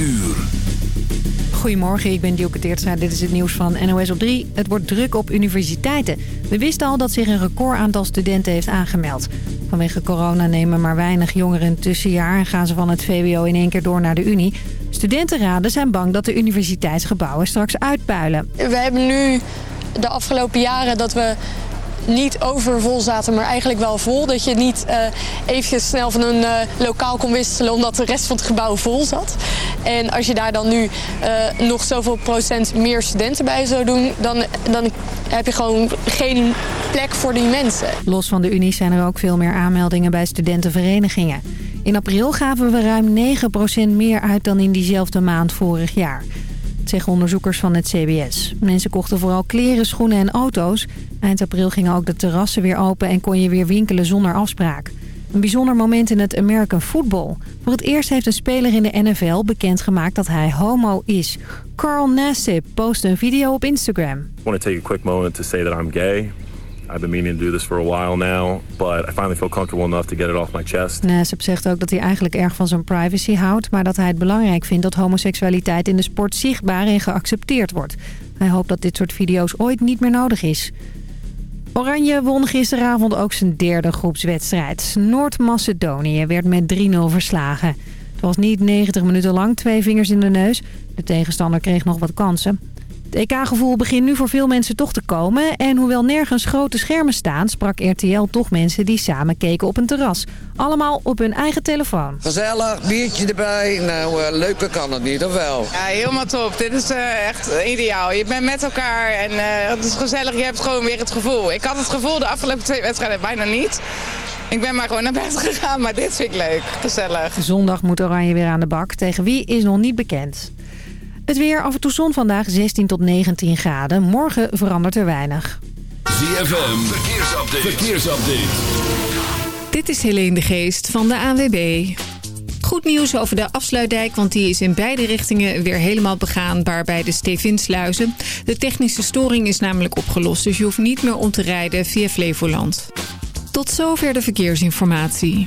uur. Goedemorgen, ik ben Dielke Teertstra. Dit is het nieuws van NOS op 3. Het wordt druk op universiteiten. We wisten al dat zich een record aantal studenten heeft aangemeld. Vanwege corona nemen maar weinig jongeren een tussenjaar... en gaan ze van het VWO in één keer door naar de Unie. Studentenraden zijn bang dat de universiteitsgebouwen straks uitpuilen. We hebben nu de afgelopen jaren dat we niet overvol zaten, maar eigenlijk wel vol. Dat je niet uh, eventjes snel van een uh, lokaal kon wisselen omdat de rest van het gebouw vol zat. En als je daar dan nu uh, nog zoveel procent meer studenten bij zou doen, dan, dan heb je gewoon geen plek voor die mensen. Los van de Unie zijn er ook veel meer aanmeldingen bij studentenverenigingen. In april gaven we ruim 9% meer uit dan in diezelfde maand vorig jaar zeggen onderzoekers van het CBS. Mensen kochten vooral kleren, schoenen en auto's. Eind april gingen ook de terrassen weer open en kon je weer winkelen zonder afspraak. Een bijzonder moment in het American Football. Voor het eerst heeft een speler in de NFL bekendgemaakt dat hij homo is. Carl Nassib postte een video op Instagram. I want to take a quick moment to say that I'm gay. I've been meaning to do this for a while now, but I finally feel comfortable enough to get it off my chest. Zegt ook dat hij eigenlijk erg van zijn privacy houdt, maar dat hij het belangrijk vindt dat homoseksualiteit in de sport zichtbaar en geaccepteerd wordt. Hij hoopt dat dit soort video's ooit niet meer nodig is. Oranje won gisteravond ook zijn derde groepswedstrijd. Noord-Macedonië werd met 3-0 verslagen. Het was niet 90 minuten lang, twee vingers in de neus. De tegenstander kreeg nog wat kansen. Het EK-gevoel begint nu voor veel mensen toch te komen. En hoewel nergens grote schermen staan, sprak RTL toch mensen die samen keken op een terras. Allemaal op hun eigen telefoon. Gezellig, biertje erbij. Nou, uh, leuker kan het niet, of wel? Ja, helemaal top. Dit is uh, echt ideaal. Je bent met elkaar en uh, het is gezellig. Je hebt gewoon weer het gevoel. Ik had het gevoel de afgelopen twee wedstrijden bijna niet. Ik ben maar gewoon naar bed gegaan, maar dit vind ik leuk. Gezellig. Zondag moet Oranje weer aan de bak. Tegen wie is nog niet bekend. Het weer af en toe zon vandaag 16 tot 19 graden. Morgen verandert er weinig. ZFM, verkeersupdate. verkeersupdate. Dit is Helene de Geest van de ANWB. Goed nieuws over de afsluitdijk, want die is in beide richtingen weer helemaal begaanbaar bij de Stevinsluizen. De technische storing is namelijk opgelost, dus je hoeft niet meer om te rijden via Flevoland. Tot zover de verkeersinformatie.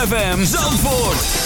ZFM Zandvoort.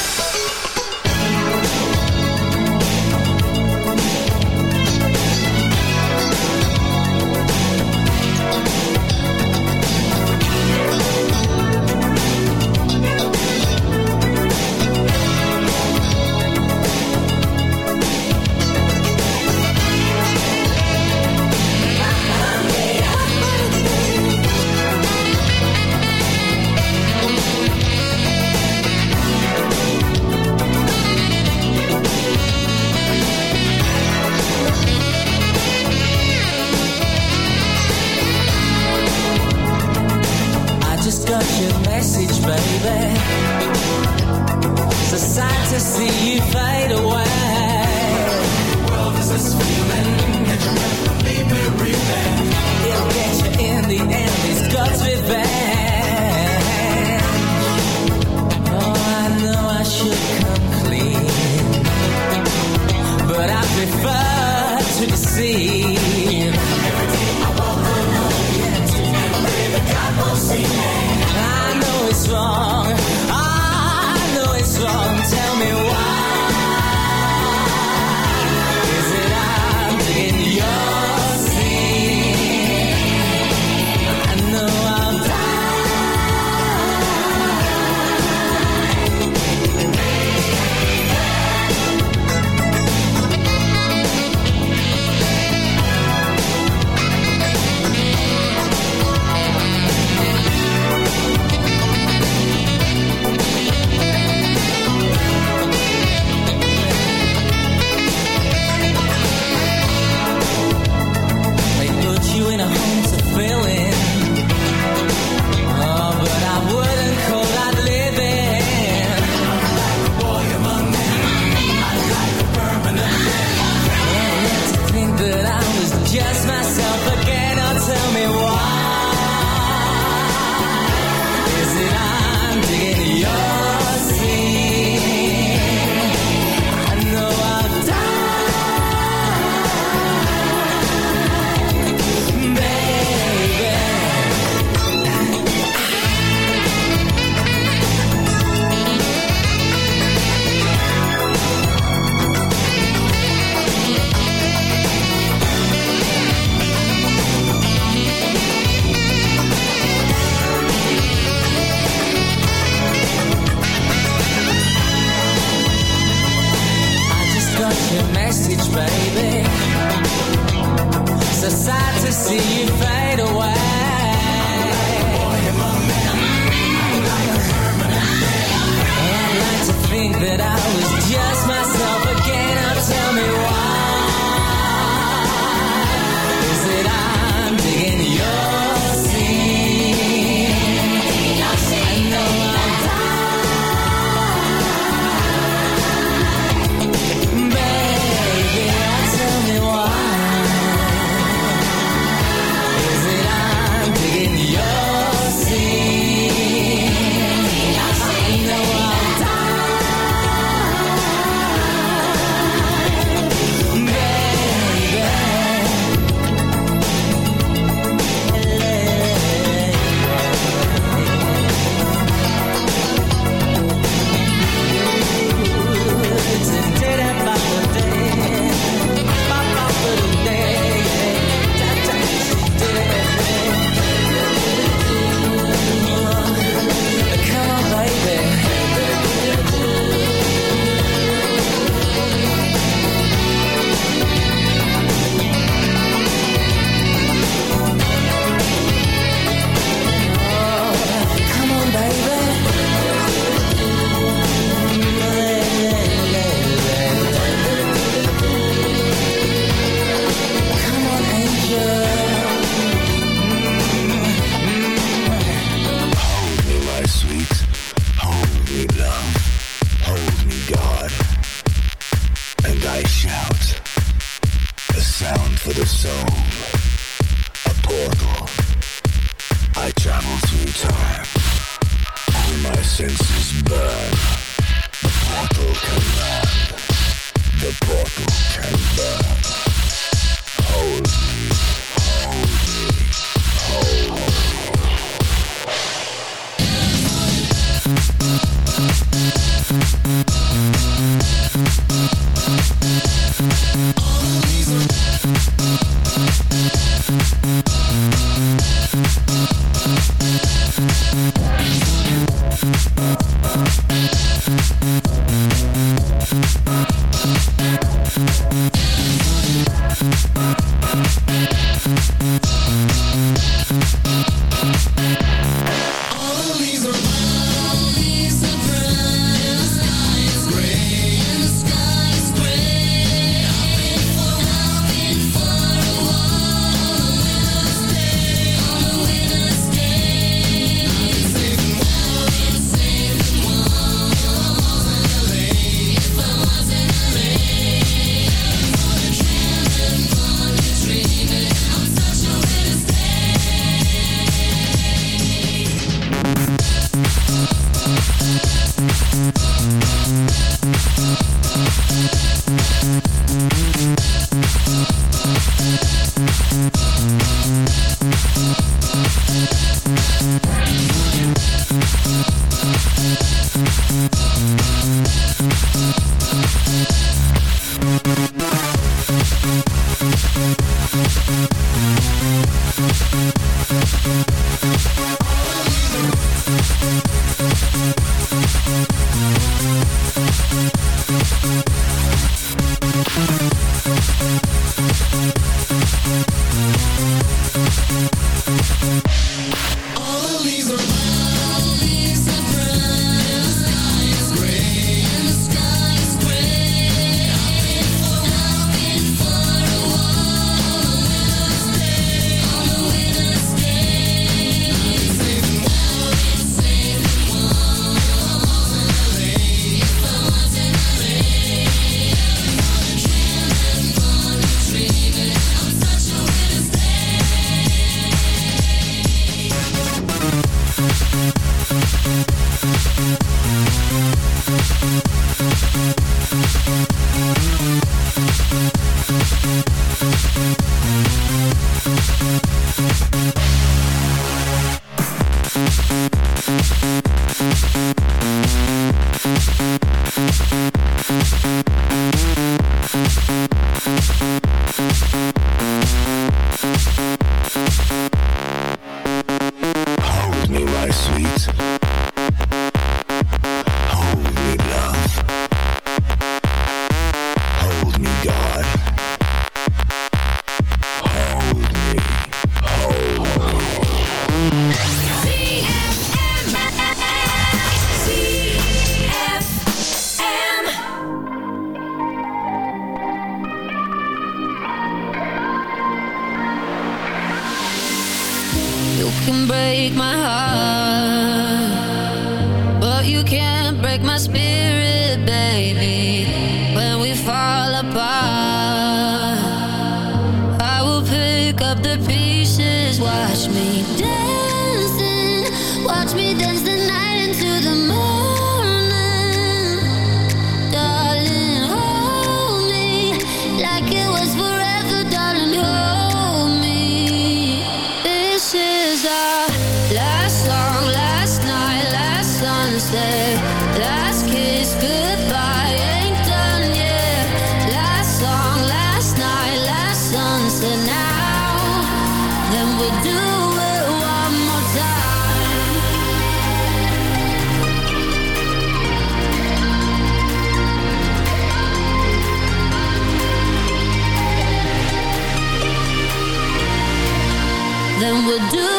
We'll do.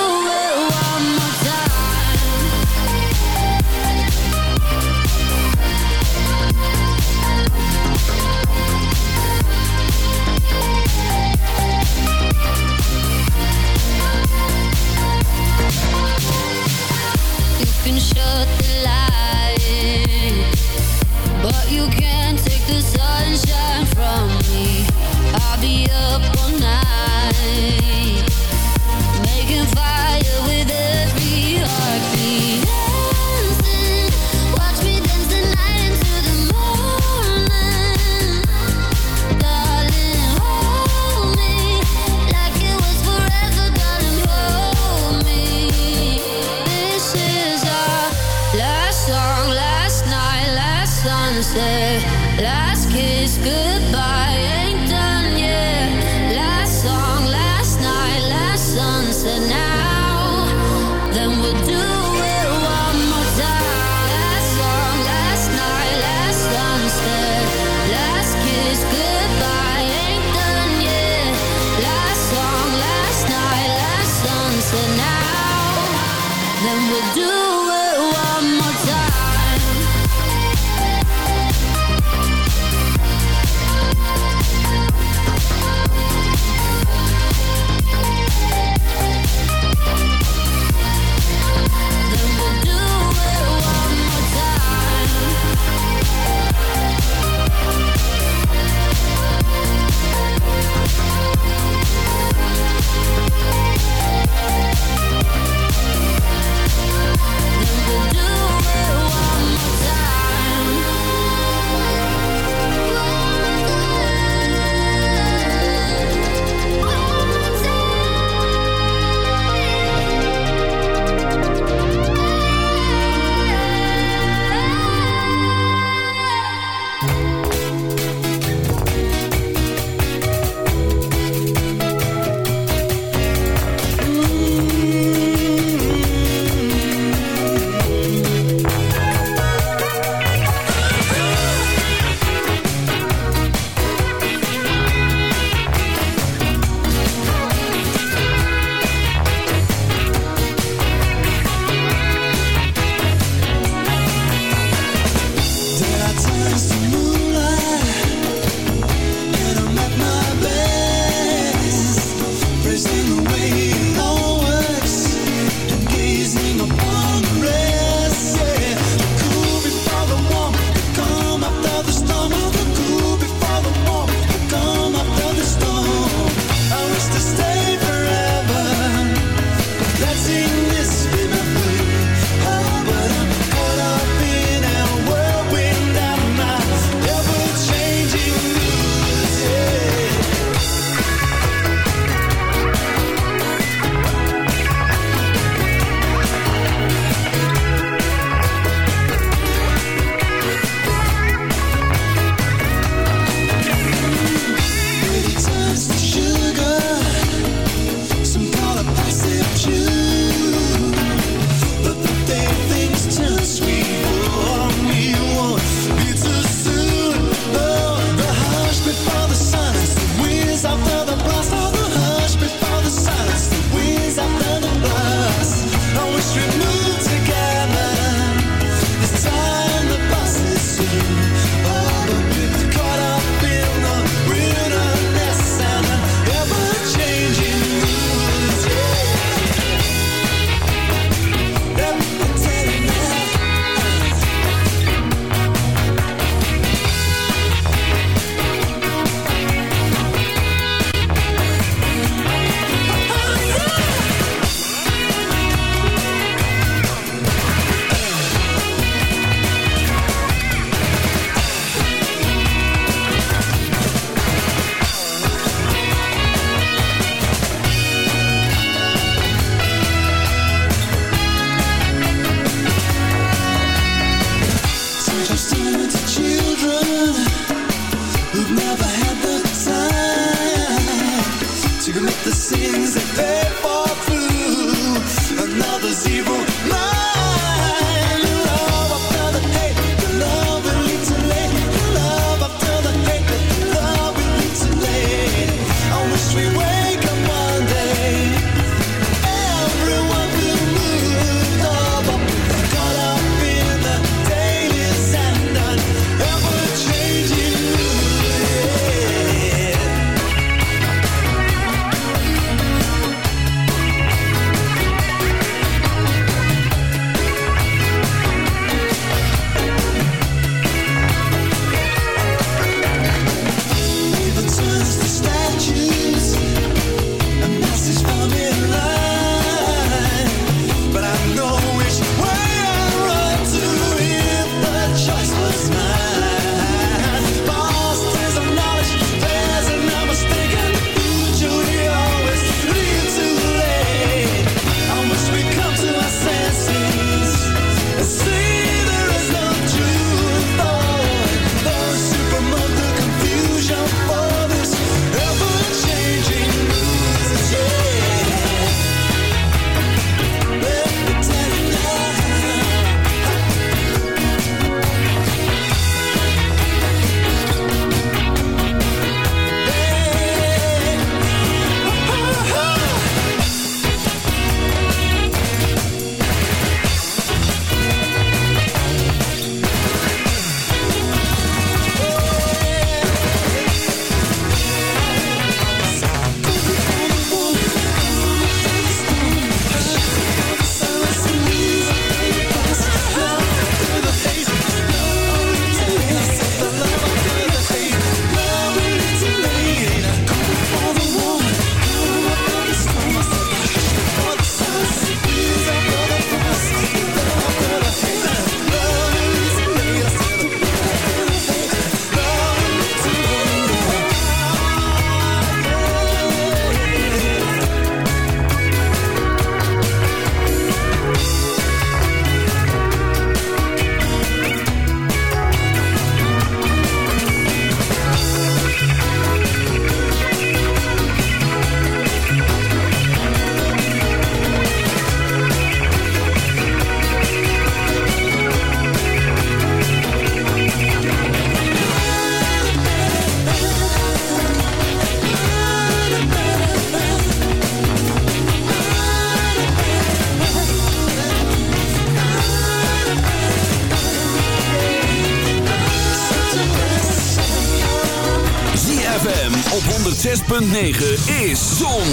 9 is Zon,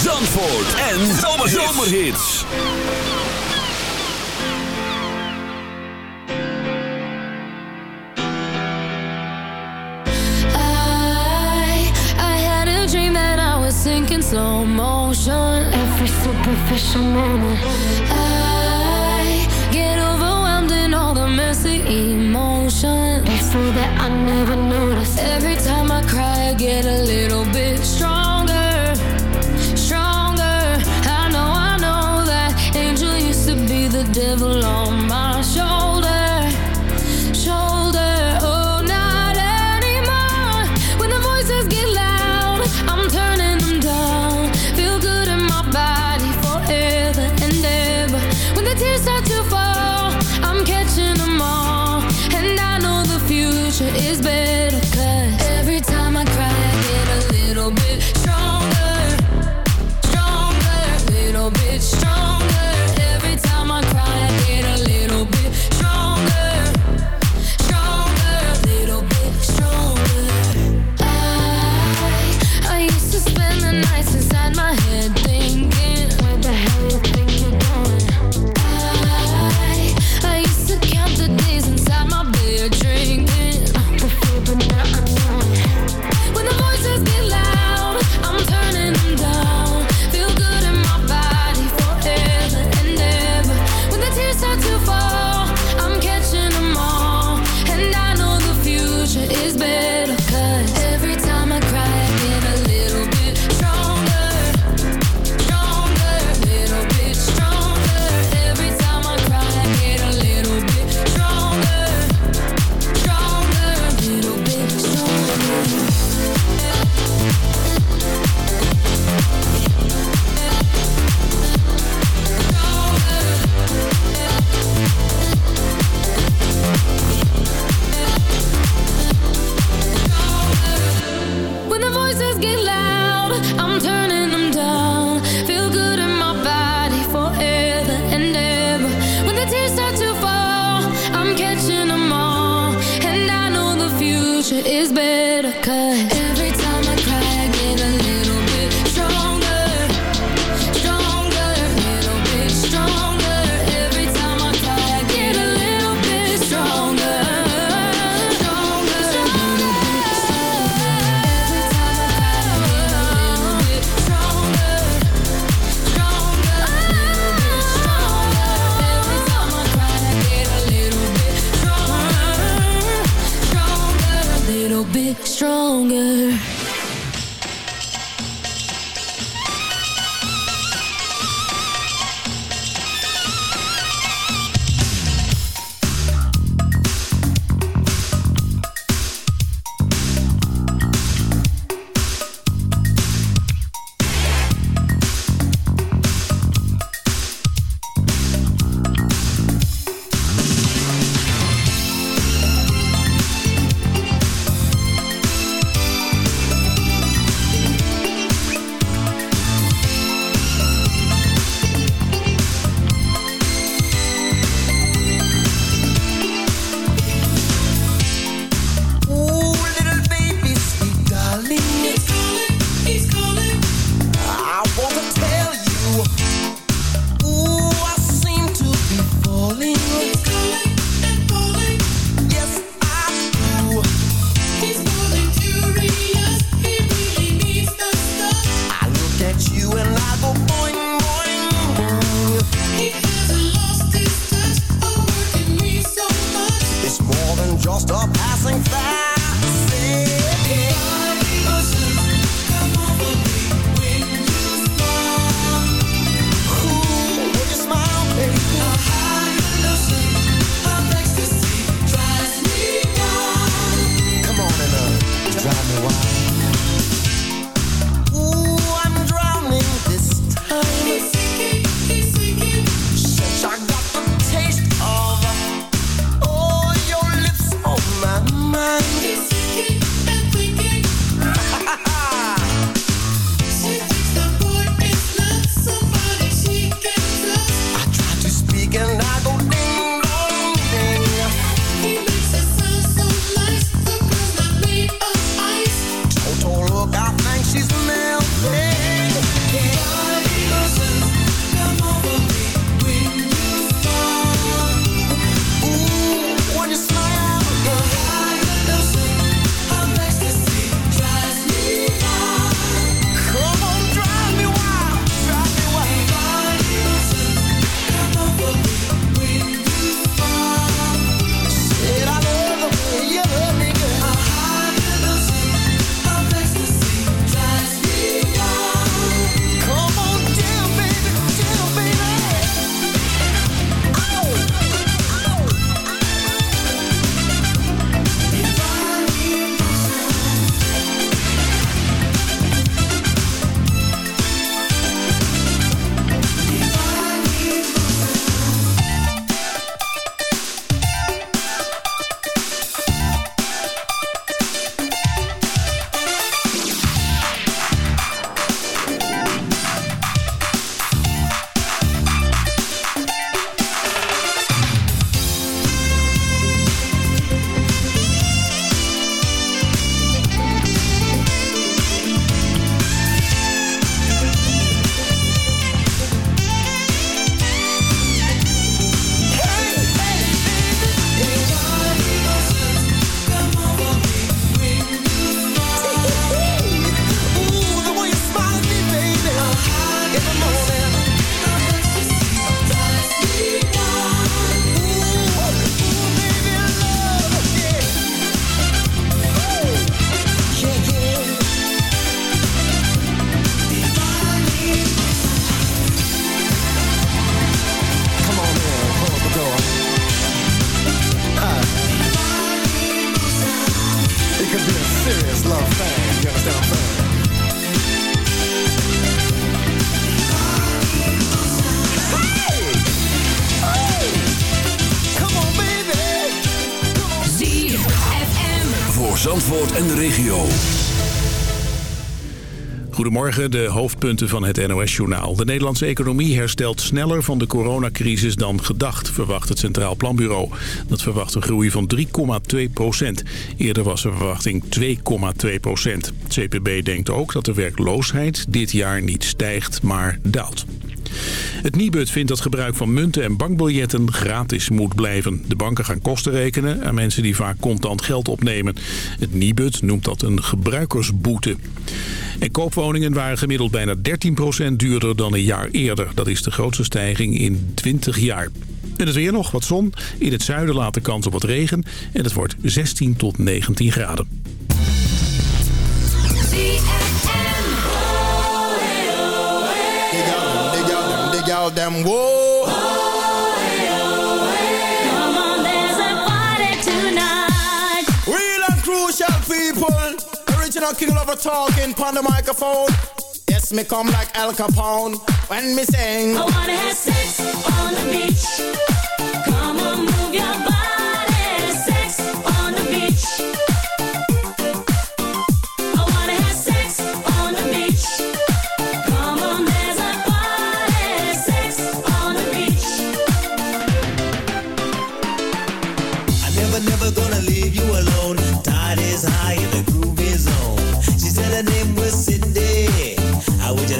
Zandvoort en Zomerhits. I, I had a dream that I was sinking slow motion. Every superficial moment. I get overwhelmed in all the messy emotion. It's so that I never noticed. Every time I cry, I get a little Voor Zandvoort en de regio. Goedemorgen, de hoofdpunten van het NOS-journaal. De Nederlandse economie herstelt sneller van de coronacrisis dan gedacht, verwacht het Centraal Planbureau. Dat verwacht een groei van 3,2 procent. Eerder was de verwachting 2,2 procent. CPB denkt ook dat de werkloosheid dit jaar niet stijgt, maar daalt. Het Nibud vindt dat gebruik van munten en bankbiljetten gratis moet blijven. De banken gaan kosten rekenen aan mensen die vaak contant geld opnemen. Het Nibud noemt dat een gebruikersboete. En koopwoningen waren gemiddeld bijna 13% duurder dan een jaar eerder. Dat is de grootste stijging in 20 jaar. En het weer nog, wat zon. In het zuiden laat de kans op wat regen. En het wordt 16 tot 19 graden. Out them, whoa. Come on, there's a party tonight. Real and crucial people. Original king lover talking on the microphone. Yes, me come like Al Capone when me sing. I wanna have sex on the beach. Come on, move your body.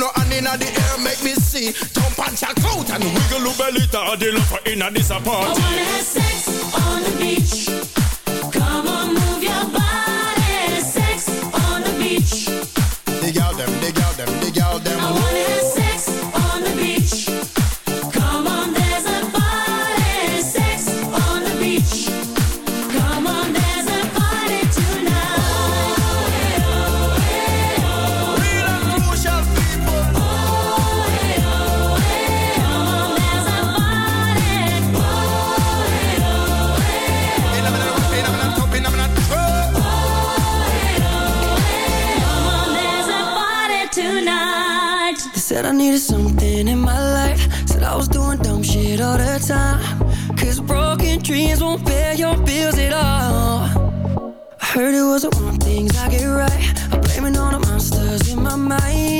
no hand inna the air, make me see. Jump and check out and wiggle your belly the love inna this I party. wanna have sex on the beach. Monsters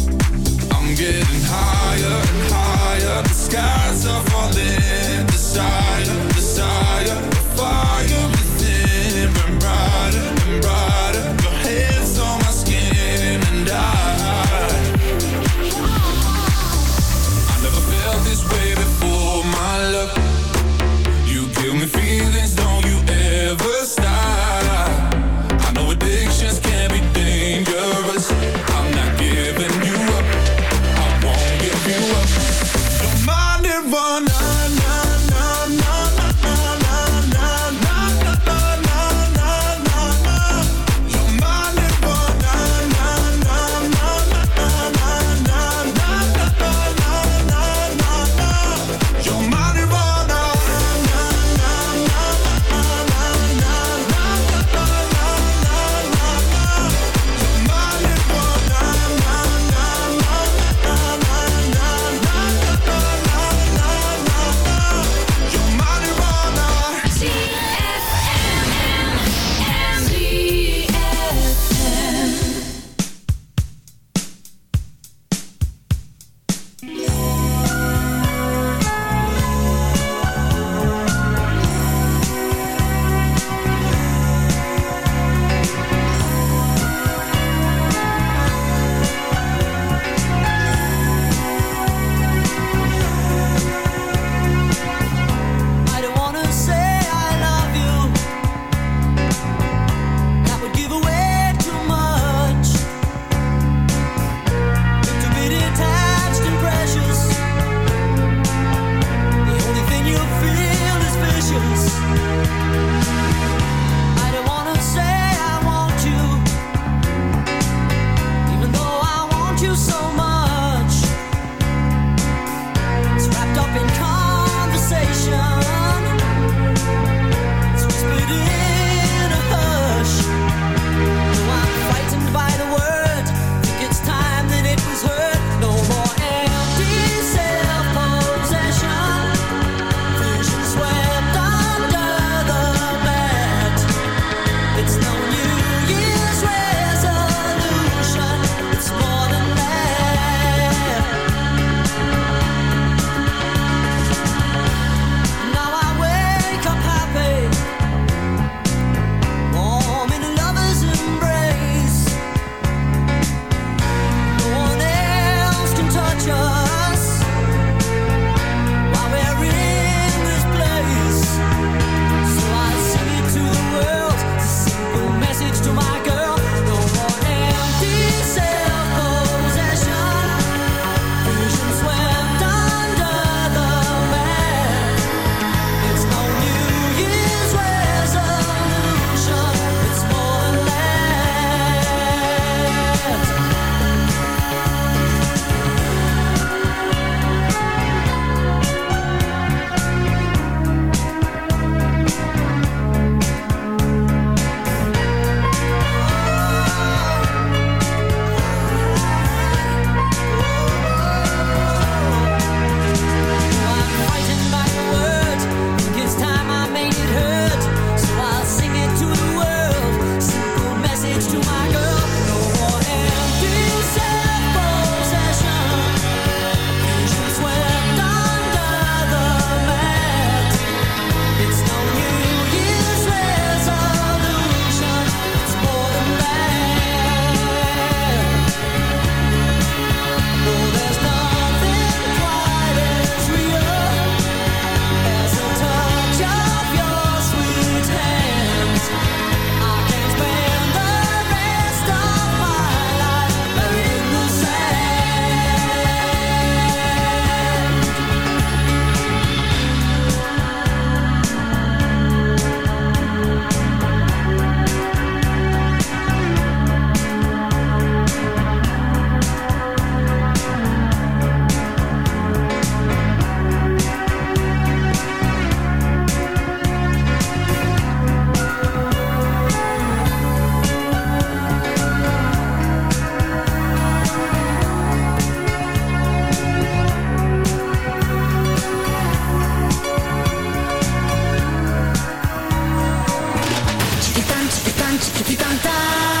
ที่斗